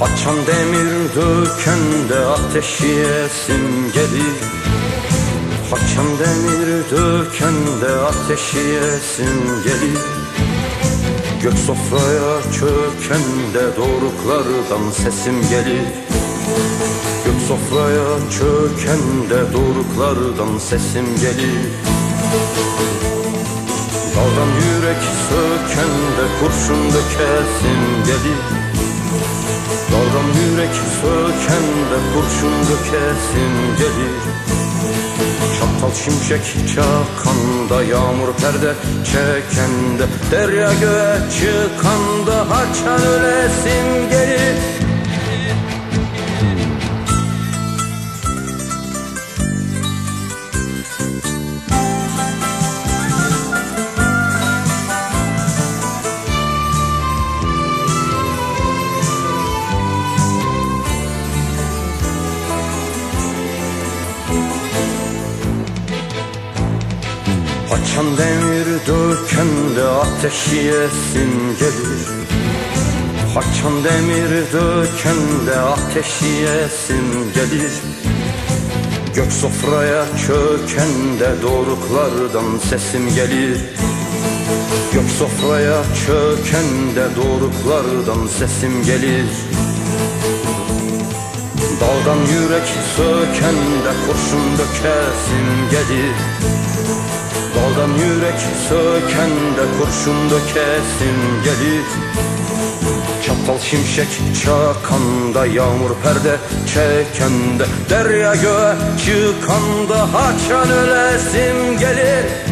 Haçan demir dökende ateşi esim gelir Haçan demir dökende ateşi esim gelir Gök sofraya çökende doruklardan sesim gelir. Gök sofraya çökende doruklardan sesim gelir. Daldan yürek sökende kurşun dökesim gelir Daldan yürek sökende kurşun dökesim gelir Çatal şimşek çakanda Yağmur perde çekende Derya göğe çıkanda Haçan ölesim gelir Açan demir dökende ateşi yesim gelir. Haçan demir dökende ateşi yesim gelir. Gök sofraya çökende doruklardan sesim gelir. Gök sofraya çökende doruklardan sesim gelir. Daldan yürek sökende kurşun dökesim gelir Daldan yürek sökende kurşun dökesim gelir. Çatal şimşek çakanda Yağmur perde çekende Derya göğe çıkanda Haçan ölesim gelir